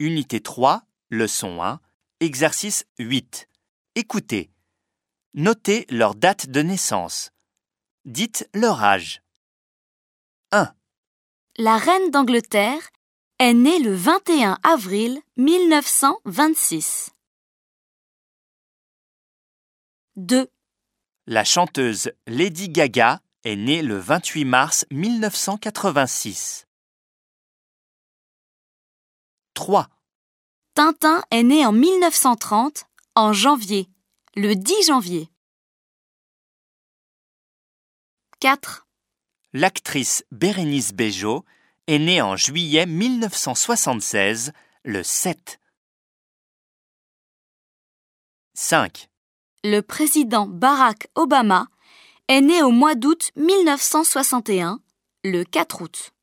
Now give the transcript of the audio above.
Unité 3, leçon 1, exercice 8. Écoutez. Notez leur date de naissance. Dites leur âge. 1, La reine d'Angleterre est née le 21 avril 1926. 2. La chanteuse Lady Gaga est née le 28 mars 1986. 3. Tintin est né en 1930 en janvier, le 10 janvier. 4. L'actrice Bérénice Bejo est née en juillet 1976, le 7. 5. Le président Barack Obama est né au mois d'août 1961, le 4 août.